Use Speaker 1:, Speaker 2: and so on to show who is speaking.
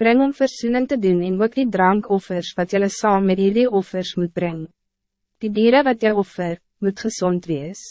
Speaker 1: Breng om versoening te doen en ook die drankoffers wat jullie saam met die offers moet brengen. Die dieren wat jy offer, moet gezond wees.